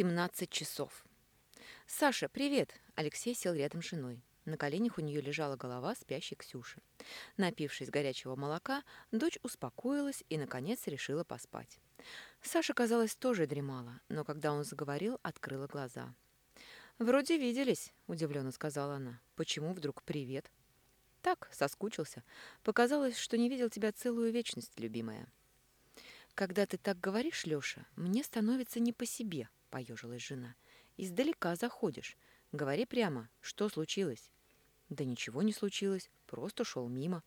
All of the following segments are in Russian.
17 часов. «Саша, привет!» Алексей сел рядом с женой. На коленях у нее лежала голова спящей Ксюши. Напившись горячего молока, дочь успокоилась и, наконец, решила поспать. Саша, казалось, тоже дремала, но когда он заговорил, открыла глаза. «Вроде виделись», — удивленно сказала она. «Почему вдруг привет?» «Так, соскучился. Показалось, что не видел тебя целую вечность, любимая». «Когда ты так говоришь, Лёша, мне становится не по себе», — поежилась жена. «Издалека заходишь. Говори прямо, что случилось?» «Да ничего не случилось, просто шел мимо».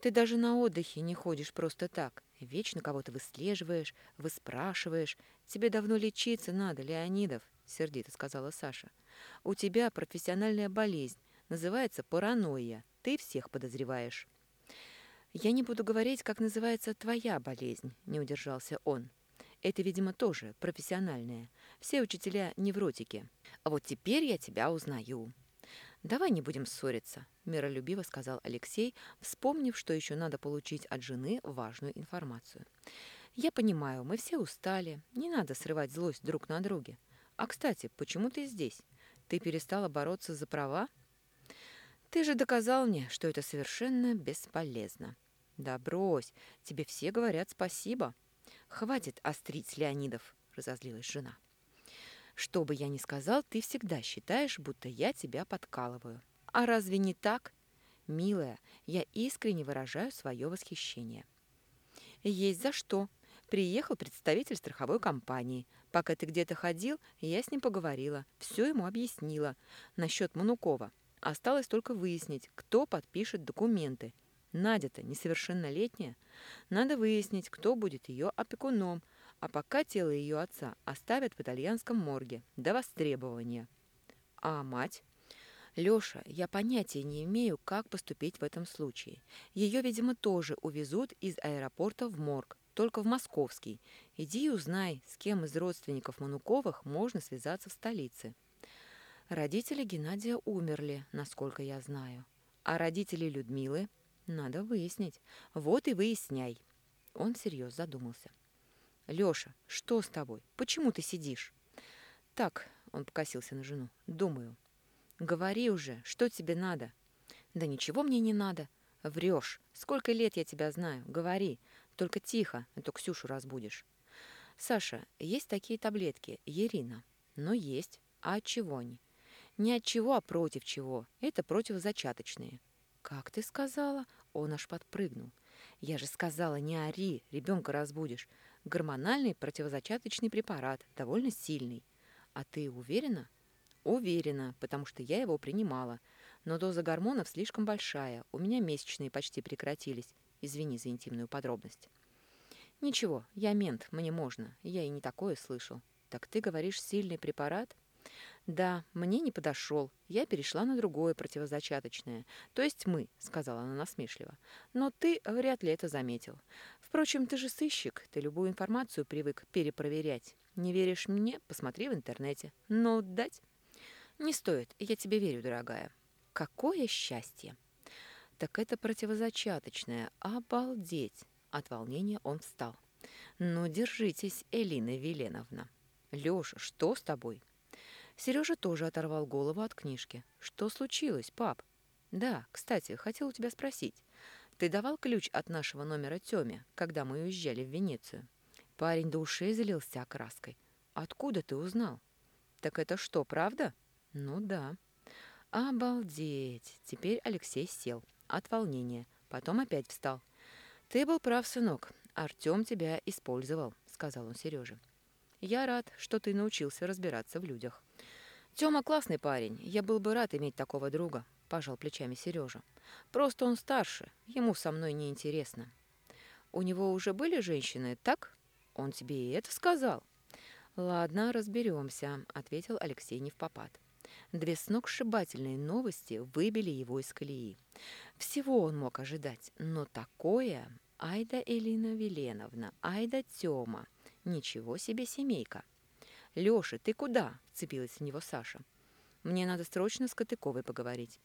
«Ты даже на отдыхе не ходишь просто так. Вечно кого-то выслеживаешь, выспрашиваешь. Тебе давно лечиться надо, Леонидов», — сердито сказала Саша. «У тебя профессиональная болезнь, называется паранойя. Ты всех подозреваешь». «Я не буду говорить, как называется твоя болезнь», — не удержался он. «Это, видимо, тоже профессиональное. Все учителя невротики. А вот теперь я тебя узнаю». «Давай не будем ссориться», — миролюбиво сказал Алексей, вспомнив, что еще надо получить от жены важную информацию. «Я понимаю, мы все устали. Не надо срывать злость друг на друге. А, кстати, почему ты здесь? Ты перестала бороться за права?» «Ты же доказал мне, что это совершенно бесполезно», «Да брось, тебе все говорят спасибо». «Хватит острить, Леонидов», — разозлилась жена. «Что бы я ни сказал, ты всегда считаешь, будто я тебя подкалываю. А разве не так? Милая, я искренне выражаю свое восхищение». «Есть за что», Приехал представитель страховой компании. Пока ты где-то ходил, я с ним поговорила, все ему объяснила. Насчет Манукова. Осталось только выяснить, кто подпишет документы. Надя-то несовершеннолетняя. Надо выяснить, кто будет ее опекуном, а пока тело ее отца оставят в итальянском морге до востребования. А мать? Лёша, я понятия не имею, как поступить в этом случае. Ее, видимо, тоже увезут из аэропорта в морг, только в московский. Иди и узнай, с кем из родственников Мануковых можно связаться в столице. Родители Геннадия умерли, насколько я знаю. А родители Людмилы надо выяснить. Вот и выясняй. Он всерьез задумался. Лёша, что с тобой? Почему ты сидишь? Так, он покосился на жену. Думаю. Говори уже, что тебе надо? Да ничего мне не надо. Врешь. Сколько лет я тебя знаю? Говори. Только тихо, а то Ксюшу разбудишь. Саша, есть такие таблетки, Ерина. Но есть. А от чего они? Не от чего, а против чего. Это противозачаточные. «Как ты сказала?» Он аж подпрыгнул. «Я же сказала, не ори, ребенка разбудишь. Гормональный противозачаточный препарат, довольно сильный. А ты уверена?» «Уверена, потому что я его принимала. Но доза гормонов слишком большая. У меня месячные почти прекратились. Извини за интимную подробность». «Ничего, я мент, мне можно. Я и не такое слышал». «Так ты говоришь, сильный препарат?» «Да, мне не подошел. Я перешла на другое противозачаточное. То есть мы», — сказала она насмешливо. «Но ты вряд ли это заметил. Впрочем, ты же сыщик, ты любую информацию привык перепроверять. Не веришь мне? Посмотри в интернете. Но дать?» «Не стоит, я тебе верю, дорогая». «Какое счастье!» «Так это противозачаточное. Обалдеть!» От волнения он встал. «Ну, держитесь, Элина Веленовна». «Лёша, что с тобой?» Сережа тоже оторвал голову от книжки. «Что случилось, пап?» «Да, кстати, хотел у тебя спросить. Ты давал ключ от нашего номера Тёме, когда мы уезжали в Венецию?» Парень до ушей залился краской. «Откуда ты узнал?» «Так это что, правда?» «Ну да». «Обалдеть!» Теперь Алексей сел. От волнения. Потом опять встал. «Ты был прав, сынок. Артём тебя использовал», — сказал он Сереже. «Я рад, что ты научился разбираться в людях». Тёма классный парень. Я был бы рад иметь такого друга, пожал плечами Сережа. Просто он старше, ему со мной не интересно. У него уже были женщины, так? Он тебе и это сказал. Ладно, разберемся, ответил Алексей невпопад. Две сногсшибательные новости выбили его из колеи. Всего он мог ожидать, но такое... Айда Элина Веленовна, Айда Тёма. Ничего себе семейка. «Лёша, ты куда?» – вцепилась в него Саша. «Мне надо срочно с Катыковой поговорить.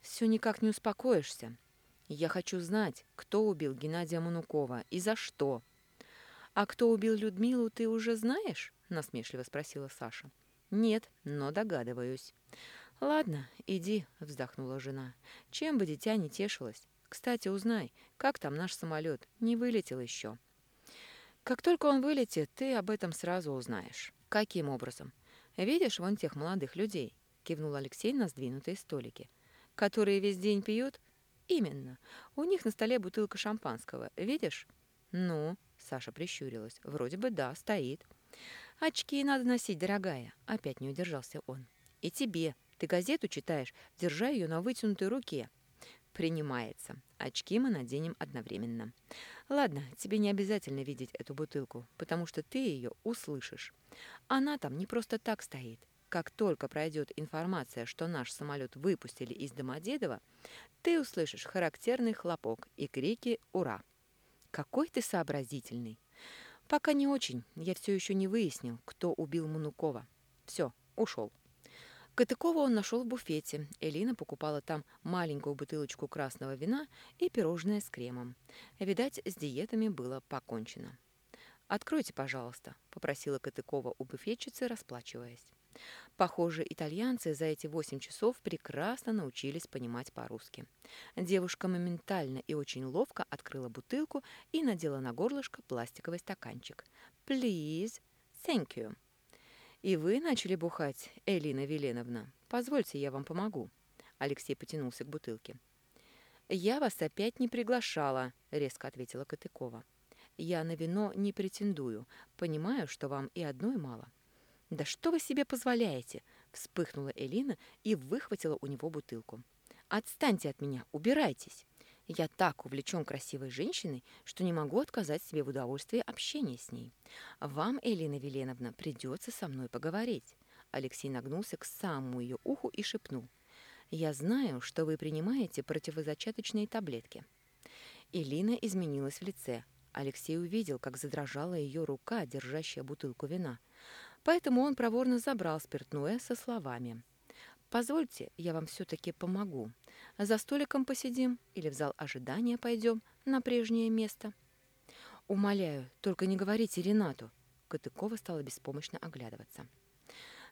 Все никак не успокоишься. Я хочу знать, кто убил Геннадия Манукова и за что». «А кто убил Людмилу, ты уже знаешь?» –— насмешливо спросила Саша. «Нет, но догадываюсь». «Ладно, иди», — вздохнула жена. «Чем бы дитя не тешилось? Кстати, узнай, как там наш самолет? Не вылетел еще». «Как только он вылетит, ты об этом сразу узнаешь». «Каким образом?» «Видишь вон тех молодых людей?» — кивнул Алексей на сдвинутые столики. «Которые весь день пьют?» «Именно. У них на столе бутылка шампанского. Видишь?» «Ну?» — Саша прищурилась. «Вроде бы да, стоит». «Очки надо носить, дорогая», — опять не удержался он. «И тебе. Ты газету читаешь, держа ее на вытянутой руке». «Принимается. Очки мы наденем одновременно». «Ладно, тебе не обязательно видеть эту бутылку, потому что ты ее услышишь. Она там не просто так стоит. Как только пройдет информация, что наш самолет выпустили из Домодедова, ты услышишь характерный хлопок и крики «Ура!». Какой ты сообразительный! Пока не очень. Я все еще не выяснил, кто убил Манукова. Все, ушел. Катыкова он нашел в буфете. Элина покупала там маленькую бутылочку красного вина и пирожное с кремом. Видать, с диетами было покончено. «Откройте, пожалуйста», — попросила Катыкова у буфетчицы, расплачиваясь. Похоже, итальянцы за эти восемь часов прекрасно научились понимать по-русски. Девушка моментально и очень ловко открыла бутылку и надела на горлышко пластиковый стаканчик. «Please, thank you». «И вы начали бухать, Элина Веленовна? Позвольте, я вам помогу». Алексей потянулся к бутылке. «Я вас опять не приглашала», — резко ответила Катыкова. «Я на вино не претендую. Понимаю, что вам и одной мало. «Да что вы себе позволяете?» – вспыхнула Элина и выхватила у него бутылку. «Отстаньте от меня, убирайтесь!» Я так увлечен красивой женщиной, что не могу отказать себе в удовольствии общения с ней. Вам, Элина Веленовна, придется со мной поговорить. Алексей нагнулся к самому ее уху и шепнул. «Я знаю, что вы принимаете противозачаточные таблетки». Элина изменилась в лице. Алексей увидел, как задрожала ее рука, держащая бутылку вина. Поэтому он проворно забрал спиртное со словами. «Позвольте, я вам все-таки помогу. За столиком посидим или в зал ожидания пойдем на прежнее место?» «Умоляю, только не говорите Ренату». Катыкова стала беспомощно оглядываться.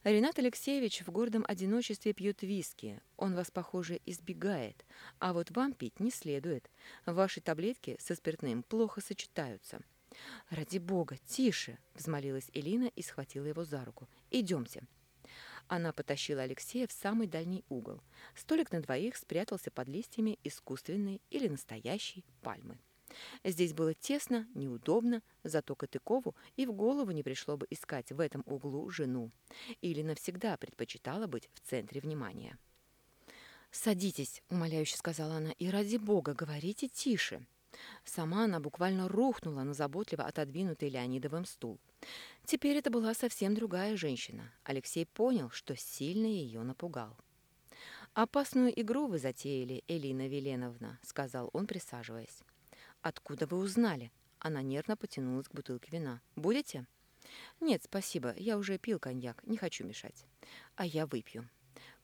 Ренат Алексеевич в гордом одиночестве пьет виски. Он вас, похоже, избегает. А вот вам пить не следует. Ваши таблетки со спиртным плохо сочетаются. «Ради бога, тише!» – взмолилась Элина и схватила его за руку. «Идемте». Она потащила Алексея в самый дальний угол. Столик на двоих спрятался под листьями искусственной или настоящей пальмы. Здесь было тесно, неудобно, зато Катыкову и в голову не пришло бы искать в этом углу жену. Или навсегда предпочитала быть в центре внимания. «Садитесь», — умоляюще сказала она, — «и ради бога говорите тише». Сама она буквально рухнула на заботливо отодвинутый Леонидовым стул. Теперь это была совсем другая женщина. Алексей понял, что сильно ее напугал. «Опасную игру вы затеяли, Элина Веленовна», — сказал он, присаживаясь. «Откуда вы узнали?» Она нервно потянулась к бутылке вина. «Будете?» «Нет, спасибо, я уже пил коньяк, не хочу мешать». «А я выпью».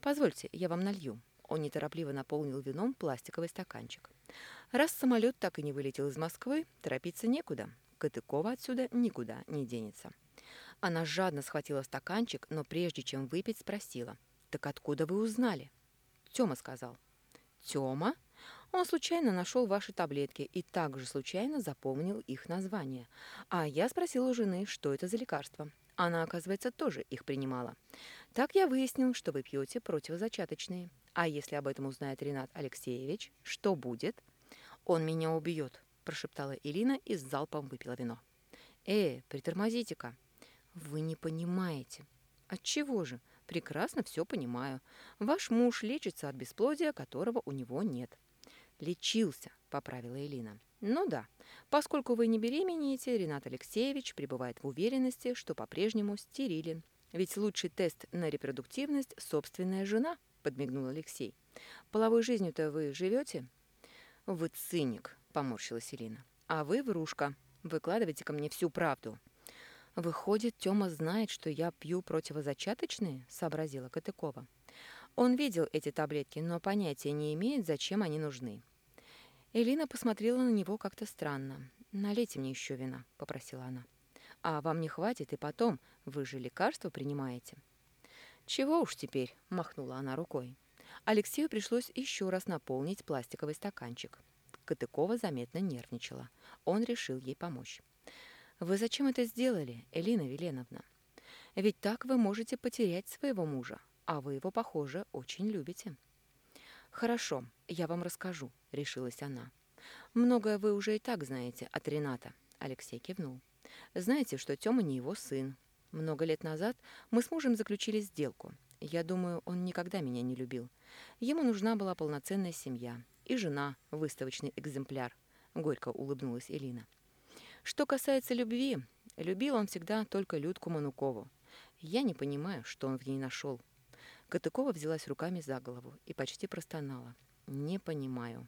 «Позвольте, я вам налью». Он неторопливо наполнил вином пластиковый стаканчик. Раз самолет так и не вылетел из Москвы, торопиться некуда. Катыкова отсюда никуда не денется. Она жадно схватила стаканчик, но прежде чем выпить, спросила. «Так откуда вы узнали?» Тёма сказал. «Тёма?» Он случайно нашел ваши таблетки и также случайно запомнил их название. А я спросила у жены, что это за лекарства. Она, оказывается, тоже их принимала. Так я выяснил, что вы пьете противозачаточные. А если об этом узнает Ренат Алексеевич, что будет? «Он меня убьет», – прошептала Ирина и с залпом выпила вино. «Э, притормозите-ка». «Вы не понимаете». «Отчего же? Прекрасно все понимаю. Ваш муж лечится от бесплодия, которого у него нет». «Лечился», – поправила Элина. «Ну да. Поскольку вы не беременеете, Ренат Алексеевич пребывает в уверенности, что по-прежнему стерилен. Ведь лучший тест на репродуктивность – собственная жена», – подмигнул Алексей. «Половой жизнью-то вы живете?» «Вы циник», — поморщилась Ирина. «А вы врушка. Выкладывайте ко мне всю правду». «Выходит, Тёма знает, что я пью противозачаточные?» — сообразила Катыкова. Он видел эти таблетки, но понятия не имеет, зачем они нужны. Элина посмотрела на него как-то странно. «Налейте мне еще вина», — попросила она. А вам не хватит, и потом, вы же лекарства принимаете. «Чего уж теперь», — махнула она рукой. Алексею пришлось еще раз наполнить пластиковый стаканчик. Катыкова заметно нервничала. Он решил ей помочь. «Вы зачем это сделали, Элина Веленовна? Ведь так вы можете потерять своего мужа, а вы его, похоже, очень любите». «Хорошо, я вам расскажу», — решилась она. «Многое вы уже и так знаете от Рената», — Алексей кивнул. «Знаете, что Тёма не его сын. Много лет назад мы с мужем заключили сделку. Я думаю, он никогда меня не любил. Ему нужна была полноценная семья. И жена, выставочный экземпляр», — горько улыбнулась Элина. «Что касается любви, любил он всегда только Людку Манукову. Я не понимаю, что он в ней нашел. Катыкова взялась руками за голову и почти простонала. «Не понимаю».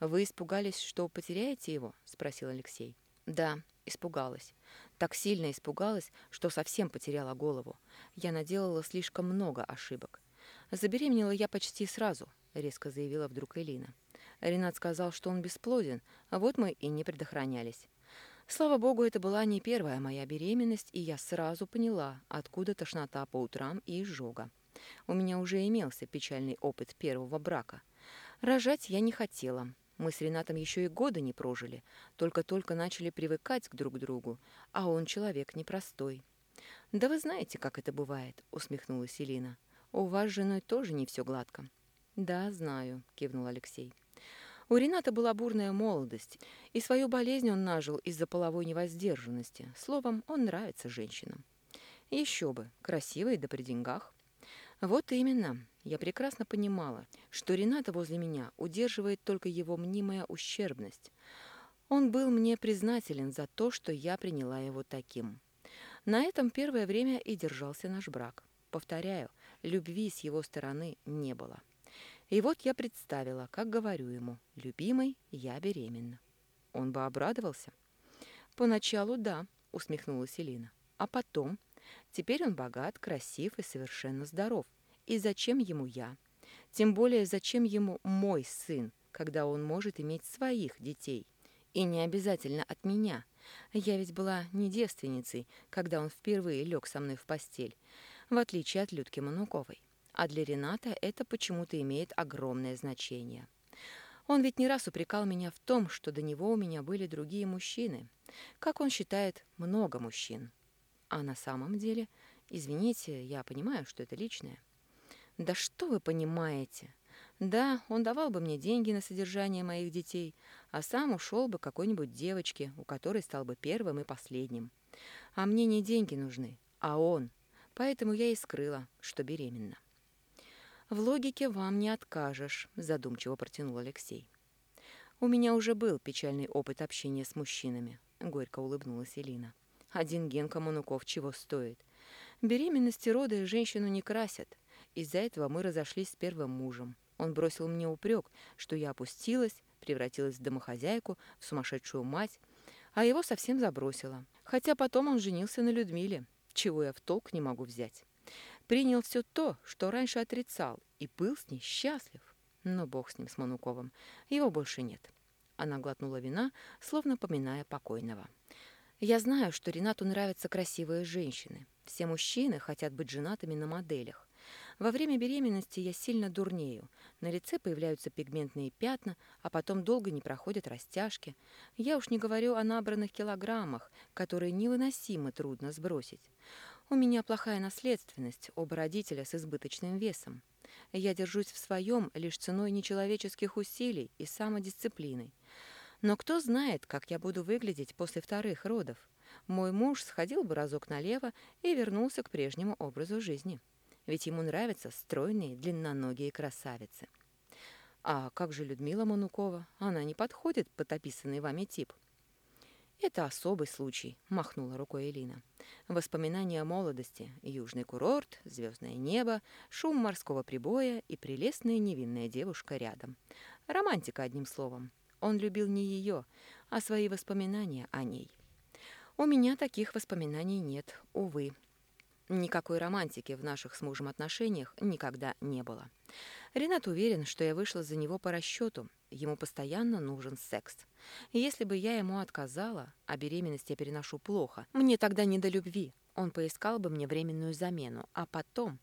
«Вы испугались, что потеряете его?» — спросил Алексей. «Да, испугалась. Так сильно испугалась, что совсем потеряла голову. Я наделала слишком много ошибок. Забеременела я почти сразу», — резко заявила вдруг Элина. Ренат сказал, что он бесплоден, а вот мы и не предохранялись. Слава богу, это была не первая моя беременность, и я сразу поняла, откуда тошнота по утрам и изжога. У меня уже имелся печальный опыт первого брака. Рожать я не хотела. Мы с Ренатом еще и года не прожили, только-только начали привыкать к друг другу, а он человек непростой. «Да вы знаете, как это бывает», — усмехнулась Элина. «У вас с женой тоже не все гладко». «Да, знаю», — кивнул Алексей. У Рената была бурная молодость, и свою болезнь он нажил из-за половой невоздержанности. Словом, он нравится женщинам. Еще бы, красивый да при деньгах. Вот именно. Я прекрасно понимала, что Рената возле меня удерживает только его мнимая ущербность. Он был мне признателен за то, что я приняла его таким. На этом первое время и держался наш брак. Повторяю, любви с его стороны не было. И вот я представила, как говорю ему, «Любимый, я беременна». Он бы обрадовался. «Поначалу да», — усмехнулась Элина. «А потом? Теперь он богат, красив и совершенно здоров. И зачем ему я? Тем более, зачем ему мой сын, когда он может иметь своих детей? И не обязательно от меня. Я ведь была не девственницей, когда он впервые лег со мной в постель, в отличие от Людки Мануковой а для Рената это почему-то имеет огромное значение. Он ведь не раз упрекал меня в том, что до него у меня были другие мужчины. Как он считает, много мужчин. А на самом деле, извините, я понимаю, что это личное. Да что вы понимаете? Да, он давал бы мне деньги на содержание моих детей, а сам ушел бы какой-нибудь девочке, у которой стал бы первым и последним. А мне не деньги нужны, а он. Поэтому я и скрыла, что беременна. «В логике вам не откажешь», – задумчиво протянул Алексей. «У меня уже был печальный опыт общения с мужчинами», – горько улыбнулась Элина. «Один Генка Мануков чего стоит? Беременности роды женщину не красят. Из-за этого мы разошлись с первым мужем. Он бросил мне упрек, что я опустилась, превратилась в домохозяйку, в сумасшедшую мать, а его совсем забросила. Хотя потом он женился на Людмиле, чего я в толк не могу взять принял все то, что раньше отрицал, и был с ней счастлив. Но бог с ним, с Мануковым. Его больше нет. Она глотнула вина, словно поминая покойного. Я знаю, что Ренату нравятся красивые женщины. Все мужчины хотят быть женатыми на моделях. Во время беременности я сильно дурнею. На лице появляются пигментные пятна, а потом долго не проходят растяжки. Я уж не говорю о набранных килограммах, которые невыносимо трудно сбросить. У меня плохая наследственность, оба родителя с избыточным весом. Я держусь в своем лишь ценой нечеловеческих усилий и самодисциплины. Но кто знает, как я буду выглядеть после вторых родов. Мой муж сходил бы разок налево и вернулся к прежнему образу жизни. Ведь ему нравятся стройные, длинноногие красавицы. А как же Людмила Манукова? Она не подходит под описанный вами тип. «Это особый случай», — махнула рукой Элина. Воспоминания о молодости, южный курорт, звездное небо, шум морского прибоя и прелестная невинная девушка рядом. Романтика, одним словом. Он любил не ее, а свои воспоминания о ней. У меня таких воспоминаний нет, увы. Никакой романтики в наших с мужем отношениях никогда не было. Ренат уверен, что я вышла за него по расчету. Ему постоянно нужен секс. если бы я ему отказала, а беременность я переношу плохо, мне тогда не до любви. Он поискал бы мне временную замену, а потом...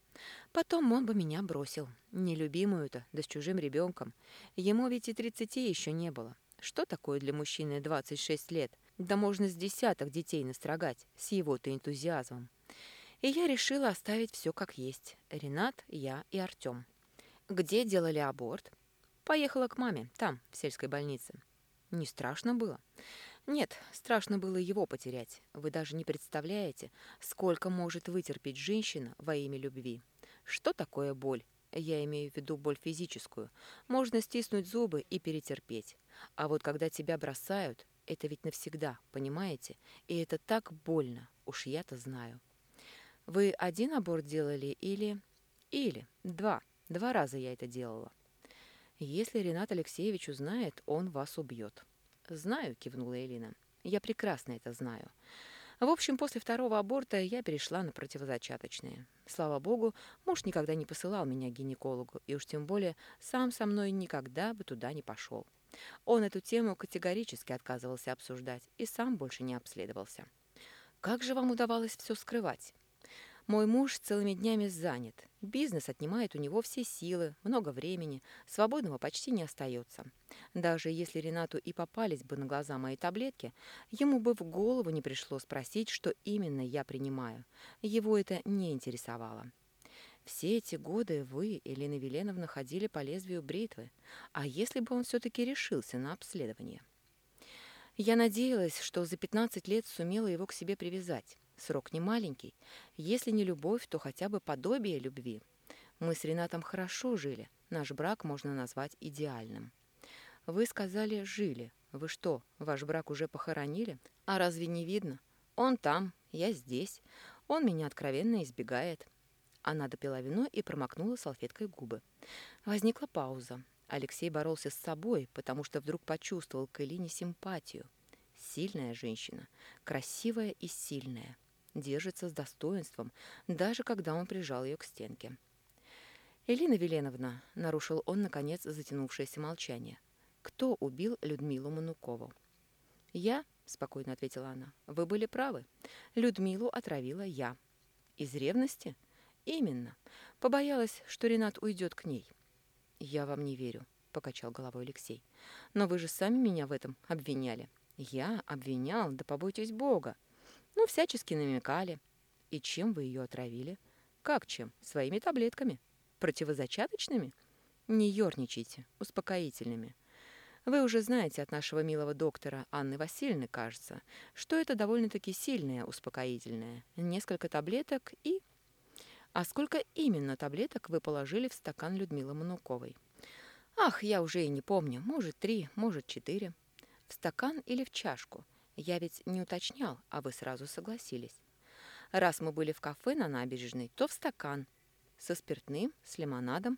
Потом он бы меня бросил. Нелюбимую-то, да с чужим ребенком. Ему ведь и тридцати еще не было. Что такое для мужчины 26 лет? Да можно с десяток детей настрогать, с его-то энтузиазмом. И я решила оставить все как есть. Ренат, я и Артем. Где делали аборт? Поехала к маме, там, в сельской больнице. Не страшно было? Нет, страшно было его потерять. Вы даже не представляете, сколько может вытерпеть женщина во имя любви. Что такое боль? Я имею в виду боль физическую. Можно стиснуть зубы и перетерпеть. А вот когда тебя бросают, это ведь навсегда, понимаете? И это так больно, уж я-то знаю. Вы один аборт делали или... Или два. Два раза я это делала. Если Ренат Алексеевич узнает, он вас убьет. «Знаю», — кивнула Элина. «Я прекрасно это знаю». В общем, после второго аборта я перешла на противозачаточные. Слава богу, муж никогда не посылал меня к гинекологу, и уж тем более сам со мной никогда бы туда не пошел. Он эту тему категорически отказывался обсуждать и сам больше не обследовался. «Как же вам удавалось все скрывать?» Мой муж целыми днями занят. Бизнес отнимает у него все силы, много времени, свободного почти не остается. Даже если Ренату и попались бы на глаза мои таблетки, ему бы в голову не пришло спросить, что именно я принимаю. Его это не интересовало. Все эти годы вы, Елена Веленовна, ходили по лезвию бритвы. А если бы он все-таки решился на обследование? Я надеялась, что за 15 лет сумела его к себе привязать. Срок не маленький. Если не любовь, то хотя бы подобие любви. Мы с Ренатом хорошо жили. Наш брак можно назвать идеальным. Вы сказали «жили». Вы что, ваш брак уже похоронили? А разве не видно? Он там, я здесь. Он меня откровенно избегает. Она допила вино и промокнула салфеткой губы. Возникла пауза. Алексей боролся с собой, потому что вдруг почувствовал к Элине симпатию. Сильная женщина, красивая и сильная держится с достоинством, даже когда он прижал ее к стенке. «Элина Веленовна», — нарушил он, наконец, затянувшееся молчание, — «кто убил Людмилу Манукову?» «Я», — спокойно ответила она, — «вы были правы. Людмилу отравила я». «Из ревности?» «Именно. Побоялась, что Ренат уйдет к ней». «Я вам не верю», — покачал головой Алексей. «Но вы же сами меня в этом обвиняли». «Я обвинял? Да побойтесь Бога!» Ну, всячески намекали. И чем вы ее отравили? Как чем? Своими таблетками. Противозачаточными? Не ерничайте, успокоительными. Вы уже знаете от нашего милого доктора Анны Васильевны, кажется, что это довольно-таки сильное успокоительное. Несколько таблеток и... А сколько именно таблеток вы положили в стакан Людмилы Мануковой? Ах, я уже и не помню. Может, три, может, четыре. В стакан или в чашку? Я ведь не уточнял, а вы сразу согласились. Раз мы были в кафе на набережной, то в стакан. Со спиртным, с лимонадом.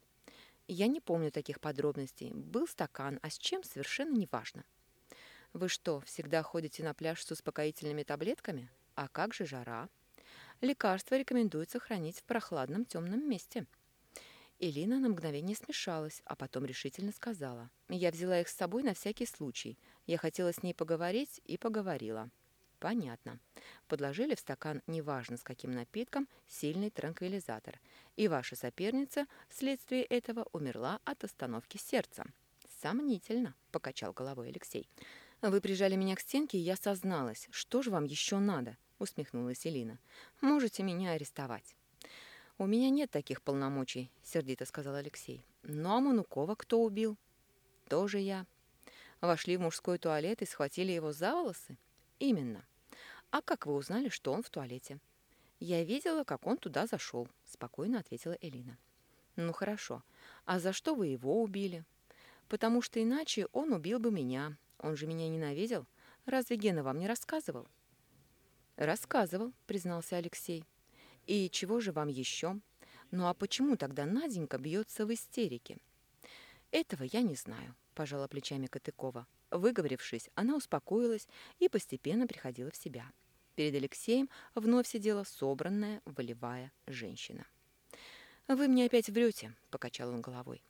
Я не помню таких подробностей. Был стакан, а с чем совершенно неважно. Вы что, всегда ходите на пляж с успокоительными таблетками? А как же жара? Лекарства рекомендуется хранить в прохладном темном месте. Элина на мгновение смешалась, а потом решительно сказала. «Я взяла их с собой на всякий случай. Я хотела с ней поговорить и поговорила». «Понятно. Подложили в стакан, неважно с каким напитком, сильный транквилизатор. И ваша соперница вследствие этого умерла от остановки сердца». «Сомнительно», — покачал головой Алексей. «Вы прижали меня к стенке, и я созналась. Что же вам еще надо?» — усмехнулась Элина. «Можете меня арестовать». «У меня нет таких полномочий», — сердито сказал Алексей. «Ну а Манукова кто убил?» «Тоже я». «Вошли в мужской туалет и схватили его за волосы?» «Именно». «А как вы узнали, что он в туалете?» «Я видела, как он туда зашел», — спокойно ответила Элина. «Ну хорошо. А за что вы его убили?» «Потому что иначе он убил бы меня. Он же меня ненавидел. Разве Гена вам не рассказывал?» «Рассказывал», — признался Алексей. И чего же вам еще? Ну а почему тогда Наденька бьется в истерике? Этого я не знаю, пожала плечами Катыкова. Выговорившись, она успокоилась и постепенно приходила в себя. Перед Алексеем вновь сидела собранная, волевая женщина. «Вы мне опять врете», — покачал он головой.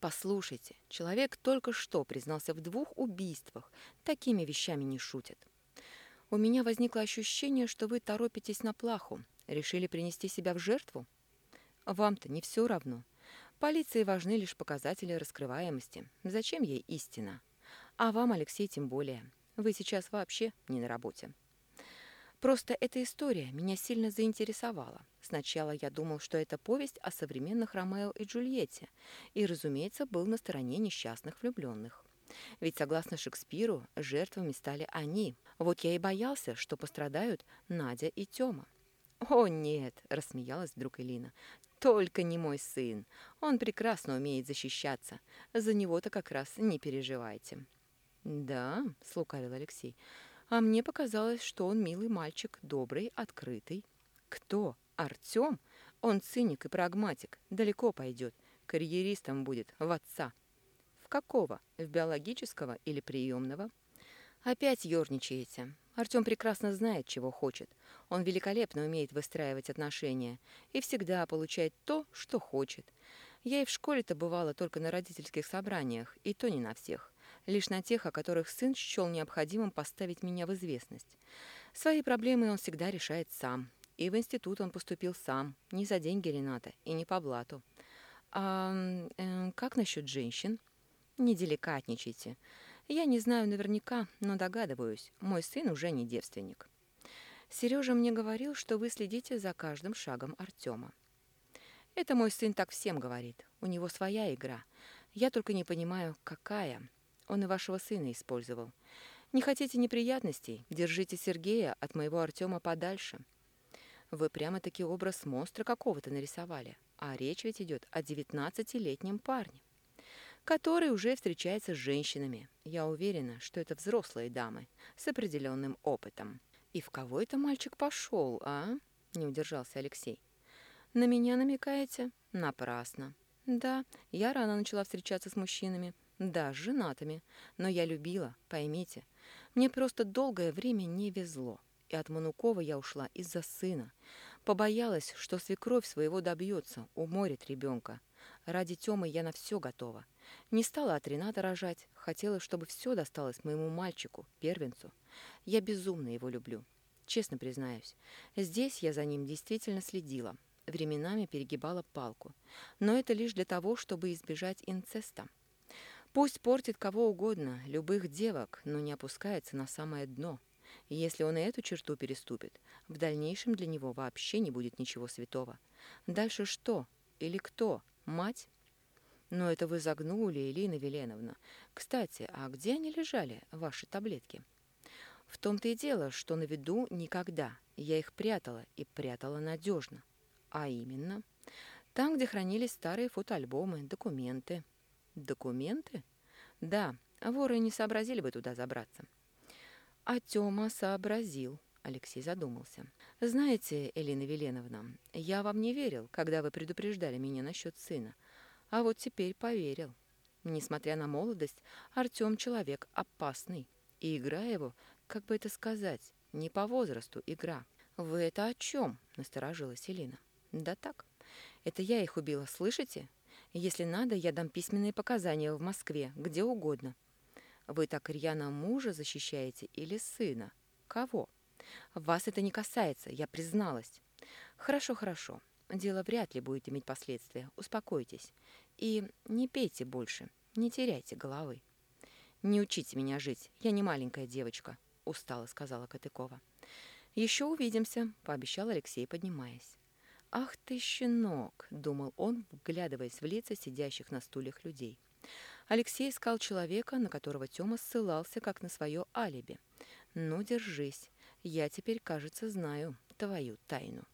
«Послушайте, человек только что признался в двух убийствах. Такими вещами не шутят. У меня возникло ощущение, что вы торопитесь на плаху. Решили принести себя в жертву? Вам-то не все равно. Полиции важны лишь показатели раскрываемости. Зачем ей истина? А вам, Алексей, тем более. Вы сейчас вообще не на работе. Просто эта история меня сильно заинтересовала. Сначала я думал, что это повесть о современных Ромео и Джульетте, и, разумеется, был на стороне несчастных влюбленных. Ведь, согласно Шекспиру, жертвами стали они. Вот я и боялся, что пострадают Надя и Тёма. «О, нет!» – рассмеялась вдруг Элина. «Только не мой сын. Он прекрасно умеет защищаться. За него-то как раз не переживайте». «Да?» – слукавил Алексей. «А мне показалось, что он милый мальчик, добрый, открытый». «Кто? Артём? Он циник и прагматик. Далеко пойдет. Карьеристом будет, в отца». «В какого? В биологического или приемного?» «Опять ерничаете. Артём прекрасно знает, чего хочет. Он великолепно умеет выстраивать отношения и всегда получает то, что хочет. Я и в школе-то бывала только на родительских собраниях, и то не на всех. Лишь на тех, о которых сын счел необходимым поставить меня в известность. Свои проблемы он всегда решает сам. И в институт он поступил сам, не за деньги Рената и не по блату. А э, как насчет женщин? Не деликатничайте. Я не знаю наверняка, но догадываюсь, мой сын уже не девственник. Сережа мне говорил, что вы следите за каждым шагом Артема. Это мой сын так всем говорит. У него своя игра. Я только не понимаю, какая. Он и вашего сына использовал. Не хотите неприятностей? Держите Сергея от моего Артема подальше. Вы прямо-таки образ монстра какого-то нарисовали. А речь ведь идет о девятнадцатилетнем парне который уже встречается с женщинами. Я уверена, что это взрослые дамы с определенным опытом. И в кого это мальчик пошел, а? Не удержался Алексей. На меня намекаете? Напрасно. Да, я рано начала встречаться с мужчинами. Да, с женатыми. Но я любила, поймите. Мне просто долгое время не везло. И от Манукова я ушла из-за сына. Побоялась, что свекровь своего добьется, уморит ребенка. Ради Тёмы я на все готова. Не стала от Рената рожать. Хотела, чтобы все досталось моему мальчику, первенцу. Я безумно его люблю. Честно признаюсь, здесь я за ним действительно следила. Временами перегибала палку. Но это лишь для того, чтобы избежать инцеста. Пусть портит кого угодно, любых девок, но не опускается на самое дно. Если он и эту черту переступит, в дальнейшем для него вообще не будет ничего святого. Дальше что? Или кто? Мать? Но это вы загнули, Элина Веленовна. Кстати, а где они лежали, ваши таблетки? В том-то и дело, что на виду никогда. Я их прятала и прятала надежно. А именно, там, где хранились старые фотоальбомы, документы. Документы? Да, воры не сообразили бы туда забраться. А Тёма сообразил. Алексей задумался. «Знаете, Элина Веленовна, я вам не верил, когда вы предупреждали меня насчет сына. А вот теперь поверил. Несмотря на молодость, Артем человек опасный. И игра его, как бы это сказать, не по возрасту игра. «Вы это о чем?» – насторожилась Элина. «Да так. Это я их убила, слышите? Если надо, я дам письменные показания в Москве, где угодно. Вы так рьяно мужа защищаете или сына? Кого? Вас это не касается, я призналась. Хорошо, хорошо. Дело вряд ли будет иметь последствия. Успокойтесь. И не пейте больше, не теряйте головы. «Не учите меня жить, я не маленькая девочка», — устало сказала Катыкова. «Еще увидимся», — пообещал Алексей, поднимаясь. «Ах ты, щенок!» — думал он, вглядываясь в лица сидящих на стульях людей. Алексей искал человека, на которого Тёма ссылался, как на свое алиби. «Ну, держись, я теперь, кажется, знаю твою тайну».